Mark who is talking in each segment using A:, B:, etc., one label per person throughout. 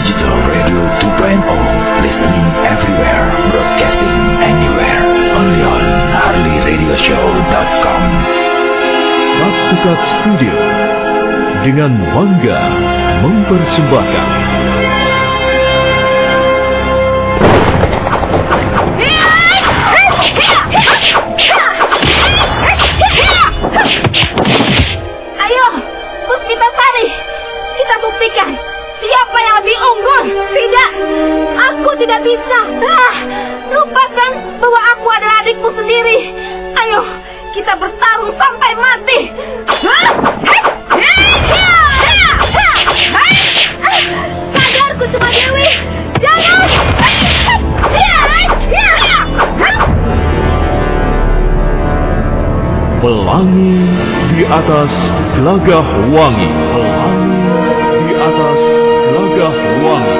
A: Digital Radio 2.0 Listening everywhere Broadcasting anywhere. Only on HarleyRadioshow.com
B: Rak Tekak Studio dengan bangga mempersembahkan.
C: Ayo, Puspita Sari, kita buktikan lebih unggul. Tidak, aku tidak bisa. Ah, lupakan bahwa aku adalah adikmu sendiri. Ayo, kita bertarung sampai mati. Ah. Ah, Sadarku cuma Dewi. Ah.
B: Pelangi di atas gelagah wangi. Pelangi di atas gelagah wangi.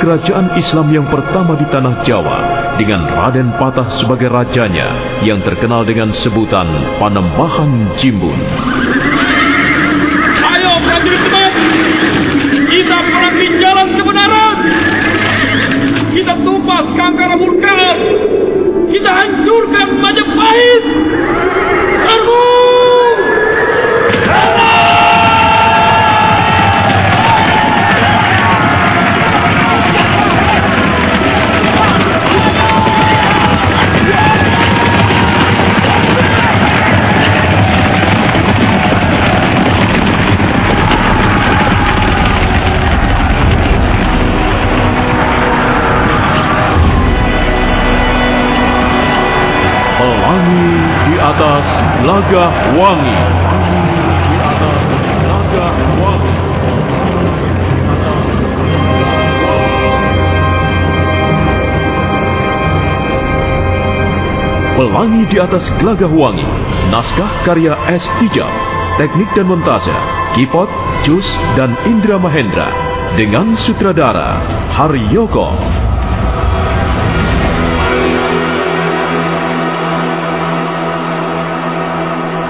B: kerajaan Islam yang pertama di tanah Jawa dengan Raden Patah sebagai rajanya yang terkenal dengan sebutan Panembahan Jimbun.
D: Ayo prajurit teman, kita perangi jalan kebenaran. Kita tumpas kanker murkaan. Kita hancurkan Majapahit. Serbu!
B: Gelagah wangi. Pelangi di atas gelagah wangi. Naskah karya S. Tijab. Teknik dan montase. Kipot, Jus, dan Indra Mahendra. Dengan sutradara Haryoko.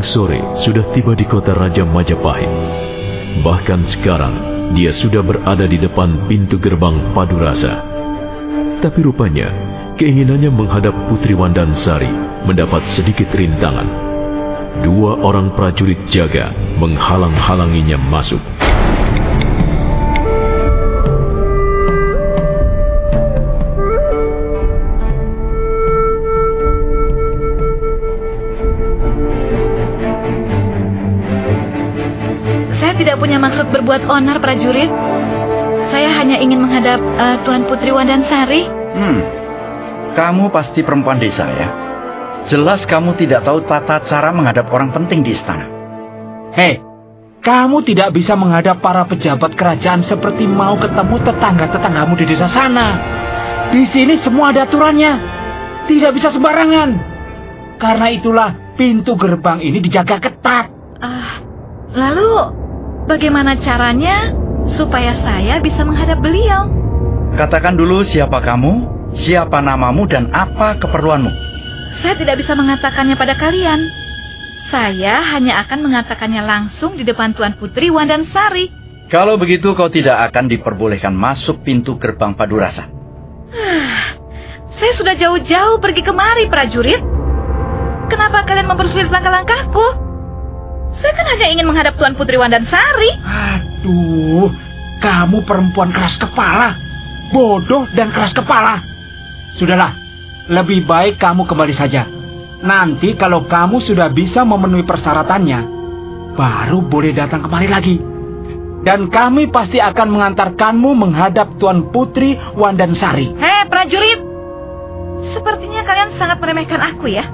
B: Kembang Sore sudah tiba di kota Raja Majapahit. Bahkan sekarang dia sudah berada di depan pintu gerbang Padurasa. Tapi rupanya, keinginannya menghadap Putri Wandansari mendapat sedikit rintangan. Dua orang prajurit jaga menghalang-halanginya masuk.
C: Onar, prajurit. Saya hanya ingin menghadap eh, Tuan Putri Wandansari.
E: Hmm, kamu pasti perempuan desa ya? Jelas kamu tidak tahu tata cara menghadap orang penting di istana.
F: Hei, kamu tidak bisa menghadap para pejabat kerajaan seperti mau ketemu tetangga-tetanggamu di desa sana. Di sini semua ada aturannya. Tidak bisa sembarangan. Karena itulah pintu gerbang ini dijaga ketat.
C: Ah, lalu bagaimana caranya supaya saya bisa menghadap beliau?
E: Katakan dulu siapa kamu, siapa namamu, dan apa keperluanmu.
C: Saya tidak bisa mengatakannya pada kalian. Saya hanya akan mengatakannya langsung di depan Tuan Putri Wandansari.
E: Kalau begitu kau tidak akan diperbolehkan masuk pintu gerbang Padurasa.
C: Saya sudah jauh-jauh pergi kemari, prajurit. Kenapa kalian mempersulit langkah-langkahku? Saya kan hanya ingin menghadap Tuan Putri Wandansari.
F: Aduh, kamu perempuan keras kepala. Bodoh dan keras kepala. Sudahlah, lebih baik kamu kembali saja. Nanti kalau kamu sudah bisa memenuhi persyaratannya, baru boleh datang kemari lagi. Dan kami pasti akan mengantarkanmu menghadap Tuan Putri Wandansari.
C: Hei, prajurit. Sepertinya kalian sangat meremehkan aku ya.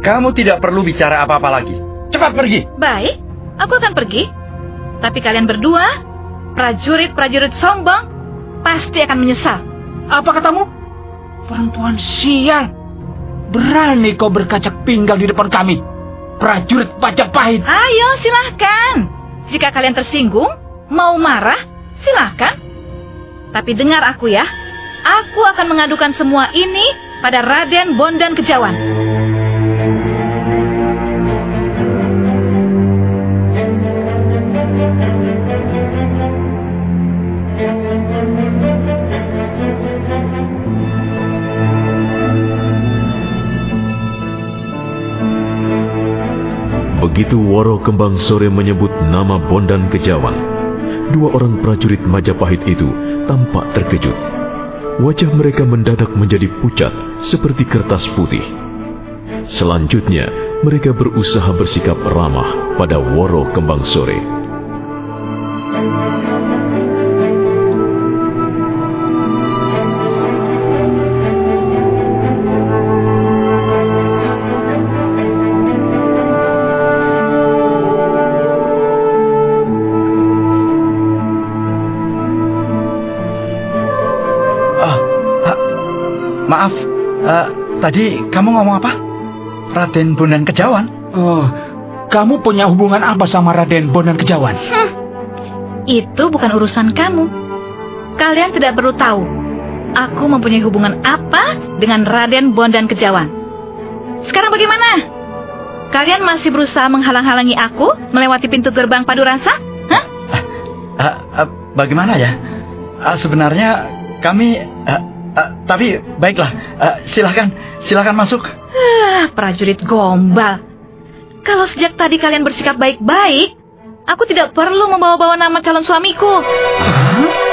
E: Kamu tidak perlu bicara apa-apa lagi. Cepat pergi.
C: Baik, aku akan pergi. Tapi kalian berdua, prajurit-prajurit sombong, pasti akan menyesal.
F: Apa katamu? Perempuan sial. Berani kau berkacak pinggang di depan kami. Prajurit Majapahit.
C: Ayo, silahkan. Jika kalian tersinggung, mau marah, silahkan. Tapi dengar aku ya, aku akan mengadukan semua ini pada Raden Bondan Kejawan.
B: Begitu Woro Kembang Sore menyebut nama Bondan Kejawan, dua orang prajurit Majapahit itu tampak terkejut. Wajah mereka mendadak menjadi pucat seperti kertas putih. Selanjutnya, mereka berusaha bersikap ramah pada Woro Kembang Sore.
E: Tadi kamu ngomong apa? Raden Bondan Kejawan?
F: Oh, kamu punya hubungan apa sama Raden Bondan Kejawan?
C: Itu bukan urusan kamu. Kalian tidak perlu tahu. Aku mempunyai hubungan apa dengan Raden Bondan Kejawan. Sekarang bagaimana? Kalian masih berusaha menghalang-halangi aku melewati pintu gerbang Padurasa? Hah?
E: Ah, ah, bagaimana ya? Ah, sebenarnya kami... ah, tapi baiklah, ah, silahkan, silahkan masuk.
C: Ah, prajurit gombal. Kalau sejak tadi kalian bersikap baik-baik, aku tidak perlu membawa-bawa nama calon suamiku.
B: Dua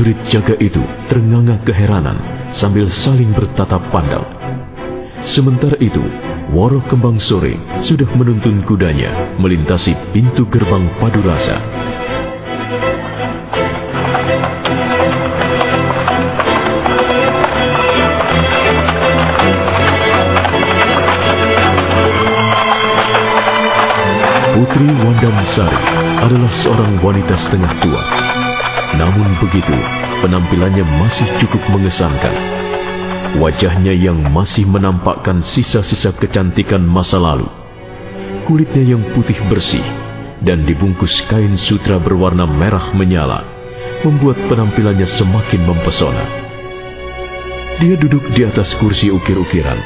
B: prajurit jaga itu terengah keheranan sambil saling bertatap pandang. Sementara itu, Woro Kembang Sore sudah menuntun kudanya melintasi pintu gerbang Padurasa. Putri Wandansari adalah seorang wanita setengah tua. Namun begitu, penampilannya masih cukup mengesankan. Wajahnya yang masih menampakkan sisa-sisa kecantikan masa lalu. Kulitnya yang putih bersih dan dibungkus kain sutra berwarna merah menyala. membuat penampilannya semakin mempesona. Dia duduk di atas kursi ukir-ukiran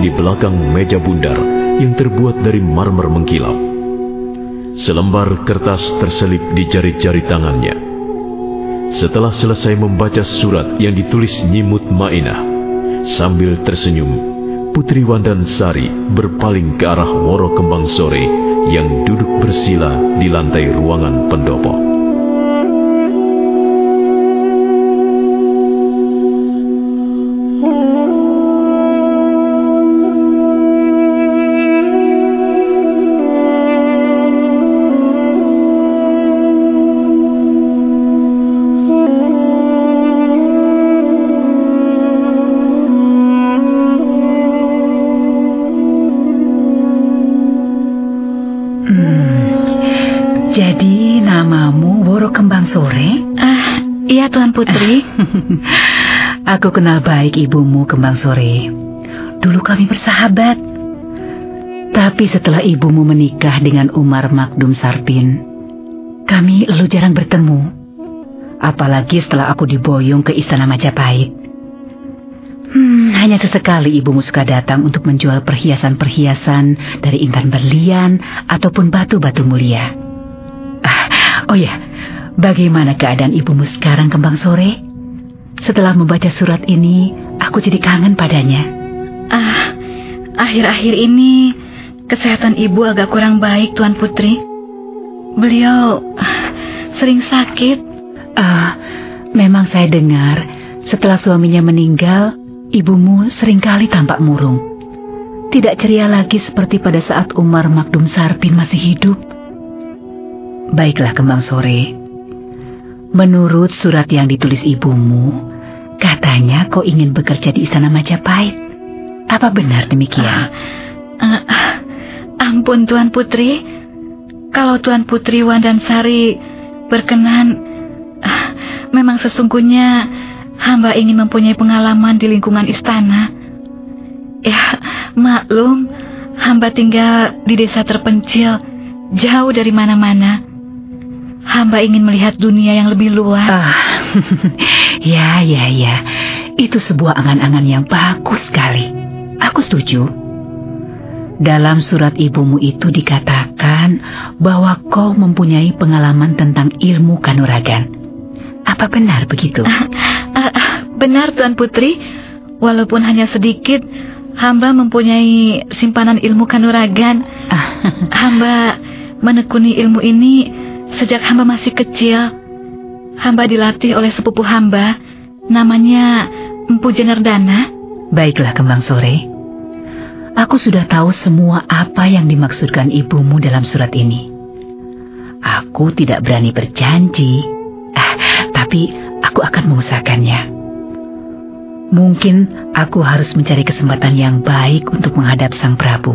B: di belakang meja bundar yang terbuat dari marmer mengkilap. Selembar kertas terselip di jari-jari tangannya. Setelah selesai membaca surat yang ditulis Nyimut Mainah, sambil tersenyum, Putri Wandan Sari berpaling ke arah Woro Kembang Sore yang duduk bersila di lantai ruangan pendopo.
G: Kembang Sore?
C: Ah, iya Tuan Putri.
G: Aku kenal baik ibumu Kembang Sore. Dulu kami bersahabat. Tapi setelah ibumu menikah dengan Umar Makdum Sarpin, kami lalu jarang bertemu. Apalagi setelah aku diboyong ke Istana Majapahit. Hmm, hanya sesekali ibumu suka datang untuk menjual perhiasan-perhiasan dari intan berlian ataupun batu-batu mulia. Ah, oh ya, bagaimana keadaan ibumu sekarang kembang sore? Setelah membaca surat ini, aku jadi kangen padanya.
C: Ah, akhir-akhir ini kesehatan ibu agak kurang baik Tuan Putri. Beliau ah, sering sakit.
G: Ah, memang saya dengar setelah suaminya meninggal, ibumu sering kali tampak murung. Tidak ceria lagi seperti pada saat Umar Makdum Sarpin masih hidup. Baiklah kembang sore. Menurut surat yang ditulis ibumu, katanya kau ingin bekerja di Istana Majapahit. Apa benar demikian?
C: Ah, ah, ampun Tuan Putri. Kalau Tuan Putri Wandansari berkenan, ah, memang sesungguhnya hamba ingin mempunyai pengalaman di lingkungan istana. Ya, maklum, hamba tinggal di desa terpencil, jauh dari mana-mana. Hamba ingin melihat dunia yang lebih luas.
G: Ah, ya, ya, ya. Itu sebuah angan-angan yang bagus sekali. Aku setuju. Dalam surat ibumu itu dikatakan bahwa kau mempunyai pengalaman tentang ilmu kanuragan. Apa benar begitu?
C: Ah, ah, benar Tuan Putri, walaupun hanya sedikit, hamba mempunyai simpanan ilmu kanuragan. hamba menekuni ilmu ini sejak hamba masih kecil. Hamba dilatih oleh sepupu hamba, namanya Empu Jenerdana.
G: Baiklah kembang sore. Aku sudah tahu semua apa yang dimaksudkan ibumu dalam surat ini. Aku tidak berani berjanji, ah, tapi aku akan mengusahakannya. Mungkin aku harus mencari kesempatan yang baik untuk menghadap Sang Prabu.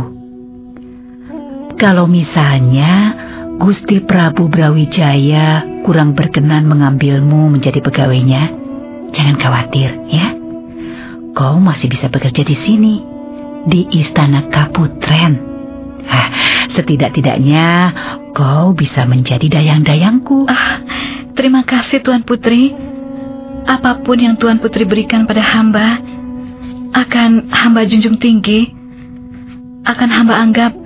G: Kalau misalnya Gusti Prabu Brawijaya kurang berkenan mengambilmu menjadi pegawainya, jangan khawatir ya. Kau masih bisa bekerja di sini, di Istana Kaputren. Ah, setidak-tidaknya kau bisa menjadi dayang-dayangku.
C: Ah, terima kasih Tuan Putri. Apa pun yang Tuan Putri berikan pada hamba, akan hamba junjung tinggi. Akan hamba anggap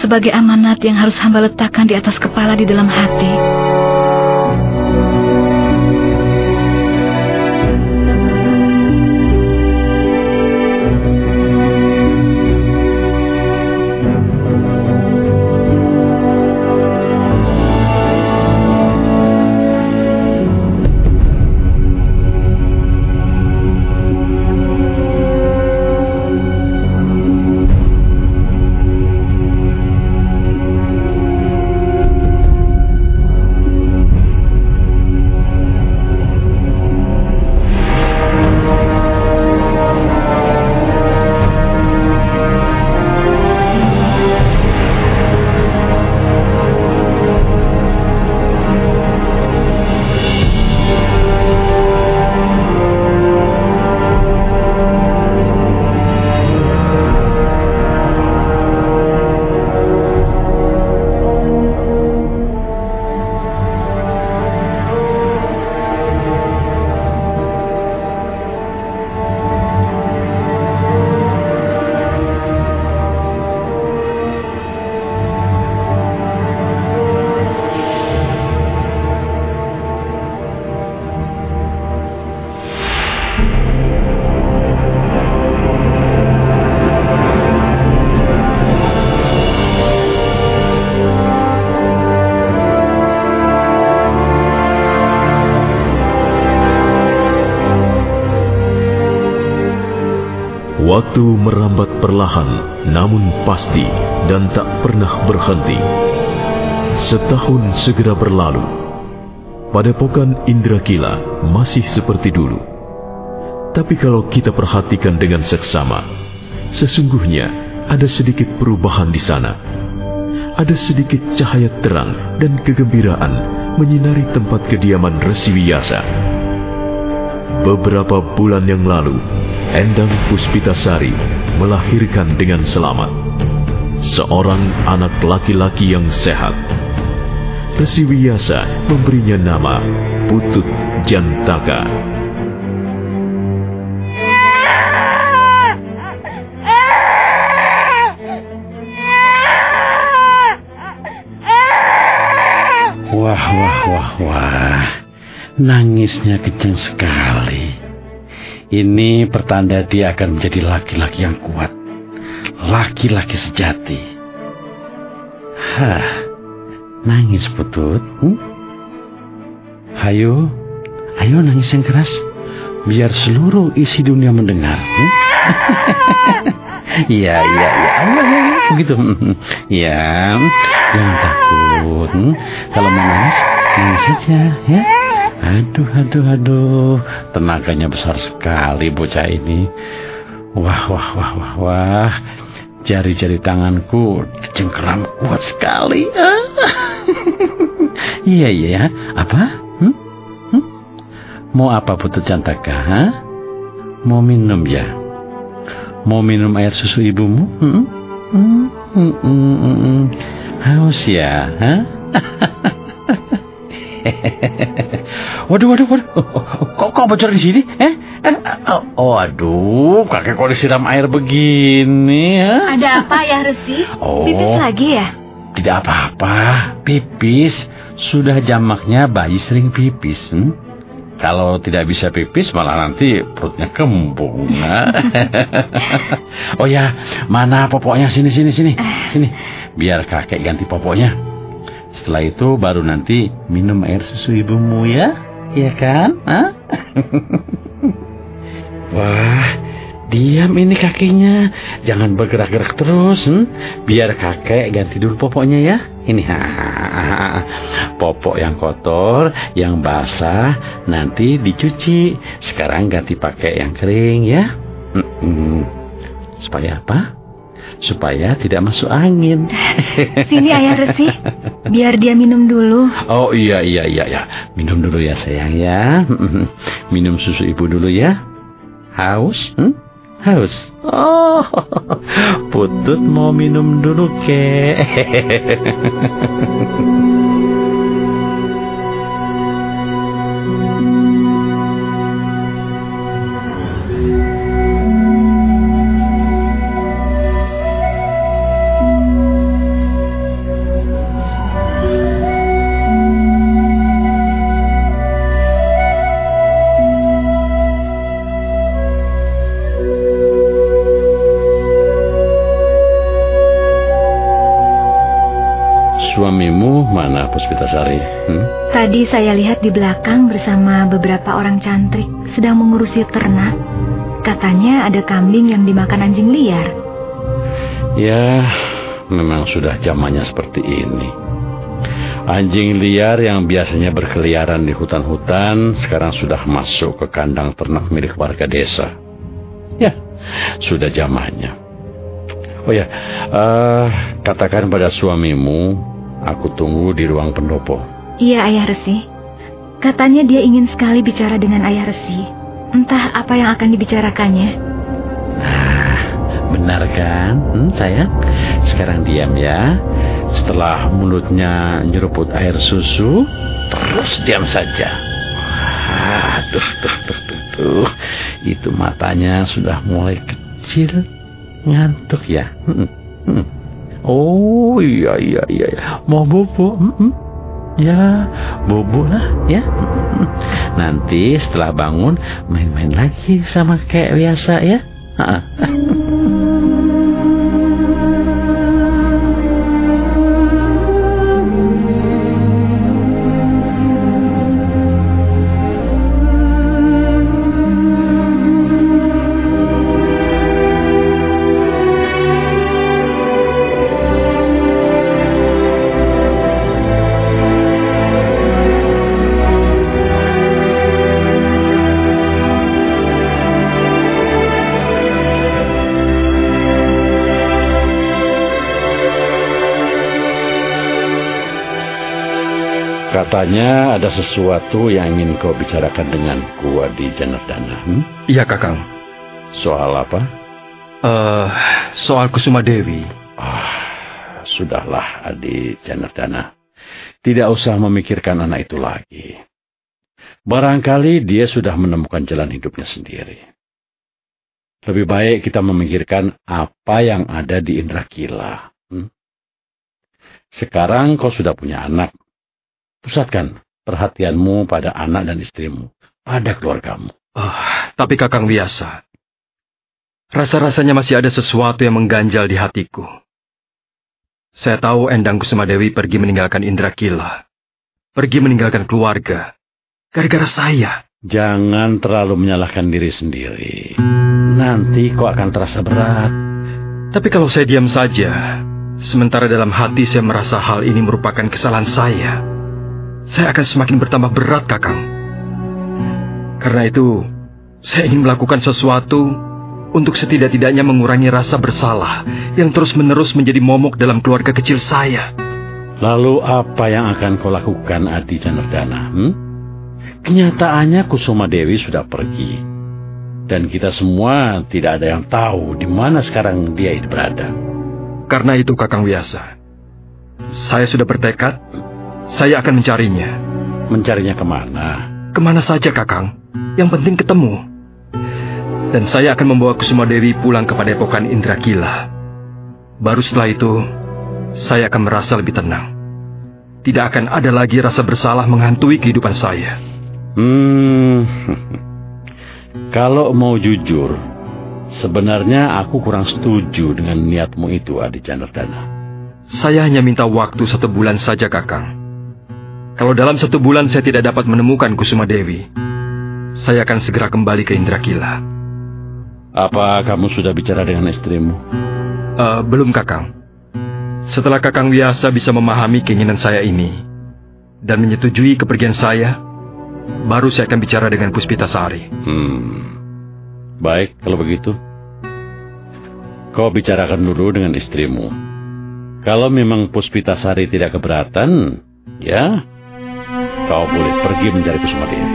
C: sebagai amanat yang harus hamba letakkan di atas kepala di dalam hati.
B: Berhenti. Setahun segera berlalu. Padepokan Indra Kila masih seperti dulu. Tapi kalau kita perhatikan dengan seksama, sesungguhnya ada sedikit perubahan di sana. Ada sedikit cahaya terang dan kegembiraan menyinari tempat kediaman Resi Wiyasa. Beberapa bulan yang lalu, Endang Puspitasari melahirkan dengan selamat. Seorang anak laki-laki yang sehat. Resi Wiyasa memberinya nama Putut Jantaka.
H: Wah, wah, wah, wah. Nangisnya kencang sekali. Ini pertanda dia akan menjadi laki-laki yang kuat. Laki-laki sejati. Hah, nangis putut. Hmm? Hayo, ayo nangis yang keras. Biar seluruh isi dunia mendengar. Hmm? Iya, iya, iya. Ayo, ayo, ayo. Begitu. Iya, jangan takut. Hmm? Kalau mau nangis, nangis saja, ya. Aduh, aduh, aduh. Tenaganya besar sekali bocah ini. Wah, wah, wah, wah, wah. Jari-jari tanganku cengkeram kuat sekali. Ah. iya, iya, ya. Apa? Hmm? Hmm? Mau apa putut cantaka? Ha? Mau minum ya? Mau minum air susu ibumu? Hmm, hmm, hmm, hmm, hmm. Haus ya? Ha? waduh, waduh, waduh. Kok, kok bocor di sini? Eh? eh oh, aduh, kakek kok disiram air begini? Ha?
C: Ada apa ya, Resi?
H: Oh.
C: Pipis lagi ya?
H: Tidak apa-apa, pipis. Sudah jamaknya bayi sering pipis. Hmm? Kalau tidak bisa pipis malah nanti perutnya kembung. oh ya, mana popoknya? Sini, sini, sini. Sini. Biar kakek ganti popoknya. Setelah itu baru nanti minum air susu ibumu ya. Iya kan? Hah? Wah, diam ini kakinya. Jangan bergerak-gerak terus. Hmm? Biar kakek ganti dulu popoknya ya. Ini, ha, popok yang kotor, yang basah, nanti dicuci. Sekarang ganti pakai yang kering ya. Mm-mm. Supaya apa? Supaya tidak masuk angin.
C: Sini Ayah Resi, biar dia minum dulu.
H: Oh iya iya iya ya. Minum dulu ya sayang ya. Minum susu ibu dulu ya. Haus? Hmm? Haus. Oh, putut mau minum dulu ke. Suamimu mana Puspitasari? Hmm?
C: Tadi saya lihat di belakang bersama beberapa orang cantik sedang mengurusi ternak. Katanya ada kambing yang dimakan anjing liar.
H: Ya, memang sudah zamannya seperti ini. Anjing liar yang biasanya berkeliaran di hutan-hutan sekarang sudah masuk ke kandang ternak milik warga desa. Ya, sudah zamannya. Oh ya, eh, katakan pada suamimu, aku tunggu di ruang pendopo.
C: Iya Ayah Resi. Katanya dia ingin sekali bicara dengan Ayah Resi. Entah apa yang akan dibicarakannya.
H: Ah, benar kan, hmm, sayang? Sekarang diam ya. Setelah mulutnya nyeruput air susu, terus diam saja. Aduh, tuh, tuh, tuh, tuh. Itu matanya sudah mulai kecil, ngantuk ya. Hmm, hmm. Oh iya iya iya, iya. mau bobo? Hmm, hmm. Ya, bobo lah ya. Hmm, hmm. Nanti setelah bangun main-main lagi sama kayak biasa ya. Katanya ada sesuatu yang ingin kau bicarakan denganku, Adi Janardana. Hmm?
I: Iya, Kakang.
H: Soal apa?
I: Eh, soal Kusuma Dewi.
H: Ah, sudahlah, Adi Janardana. Tidak usah memikirkan anak itu lagi. Barangkali dia sudah menemukan jalan hidupnya sendiri. Lebih baik kita memikirkan apa yang ada di Indra Kila. Hmm? Sekarang kau sudah punya anak. Pusatkan perhatianmu pada anak dan istrimu, pada keluargamu.
I: Oh, tapi Kakang biasa. Rasa-rasanya masih ada sesuatu yang mengganjal di hatiku. Saya tahu Endang Kusuma Dewi pergi meninggalkan Indra Kila. Pergi meninggalkan keluarga. Gara-gara saya.
H: Jangan terlalu menyalahkan diri sendiri. Nanti kau akan terasa berat.
I: Tapi kalau saya diam saja, sementara dalam hati saya merasa hal ini merupakan kesalahan saya, saya akan semakin bertambah berat, Kakang. Karena itu, saya ingin melakukan sesuatu untuk setidak-tidaknya mengurangi rasa bersalah yang terus-menerus menjadi momok dalam keluarga kecil saya.
H: Lalu apa yang akan kau lakukan, Adi Janardana? Hmm? Kenyataannya Kusuma Dewi sudah pergi. Dan kita semua tidak ada yang tahu di mana sekarang dia itu berada.
I: Karena itu, Kakang Biasa. Saya sudah bertekad, saya akan mencarinya.
H: Mencarinya ke
I: mana? Ke mana saja, Kakang. Yang penting ketemu. Dan saya akan membawa Kusuma Dewi pulang ke Padepokan Indra Kila. Baru setelah itu, saya akan merasa lebih tenang. Tidak akan ada lagi rasa bersalah menghantui kehidupan saya.
H: Hmm, kalau mau jujur, sebenarnya aku kurang setuju dengan niatmu itu, Adi Janardana.
I: Saya hanya minta waktu satu bulan saja, Kakang. Kalau dalam satu bulan saya tidak dapat menemukan Kusuma Dewi, saya akan segera kembali ke Indra Kila.
H: Apa kamu sudah bicara dengan istrimu?
I: Uh, belum, Kakang. Setelah Kakang Wiasa bisa memahami keinginan saya ini dan menyetujui kepergian saya, baru saya akan bicara dengan Puspita Sari.
H: Hmm. Baik, kalau begitu. Kau bicarakan dulu dengan istrimu. Kalau memang Puspita Sari tidak keberatan, ya, kau boleh pergi mencari Kusuma Dewi.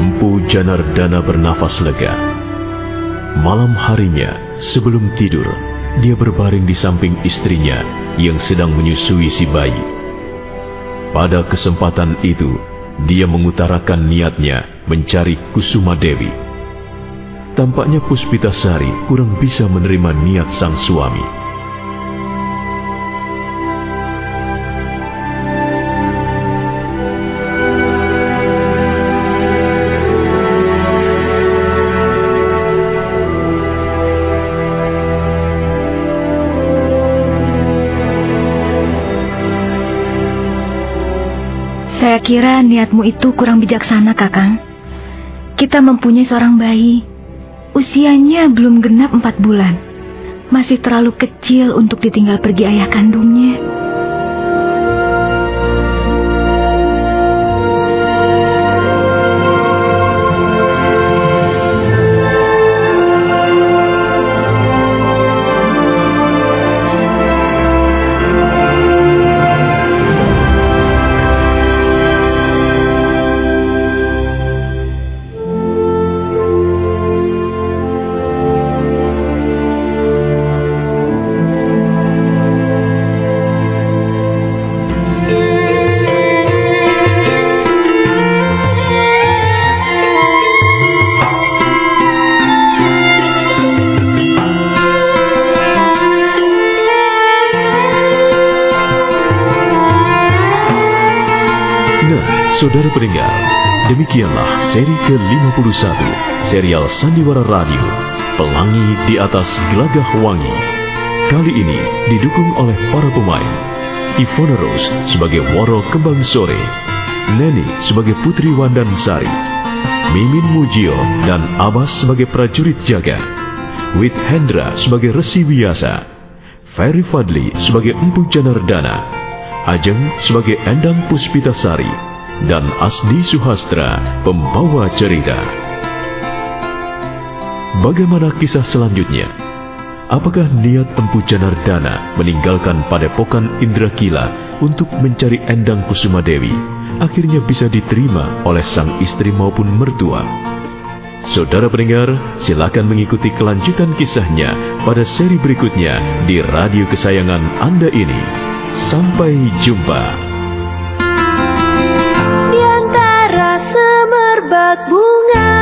B: Empu Janardana bernafas lega. Malam harinya, sebelum tidur, dia berbaring di samping istrinya yang sedang menyusui si bayi. Pada kesempatan itu, dia mengutarakan niatnya mencari Kusuma Dewi. Tampaknya Puspitasari kurang bisa menerima niat sang suami.
J: Saya kira niatmu itu kurang bijaksana, Kakang. Kita mempunyai seorang bayi. Usianya belum genap empat bulan. Masih terlalu kecil untuk ditinggal pergi ayah kandungnya.
B: Saudara pendengar, demikianlah seri ke-51 serial Sandiwara Radio, Pelangi di atas Gelagah Wangi. Kali ini didukung oleh para pemain. Ivona Rose sebagai Woro Kembang Sore, Neni sebagai Putri Wandansari, Mimin Mujio dan Abbas sebagai prajurit jaga, Wit Hendra sebagai Resi Wiasa, Ferry Fadli sebagai Empu Janardana, Ajeng sebagai Endang Puspitasari, dan Asdi Suhastra pembawa cerita. Bagaimana kisah selanjutnya? Apakah niat Empu Janardana meninggalkan padepokan Indrakila untuk mencari Endang Kusuma Dewi akhirnya bisa diterima oleh sang istri maupun mertua? Saudara pendengar, silakan mengikuti kelanjutan kisahnya pada seri berikutnya di radio kesayangan Anda ini. Sampai jumpa.
C: buat bunga.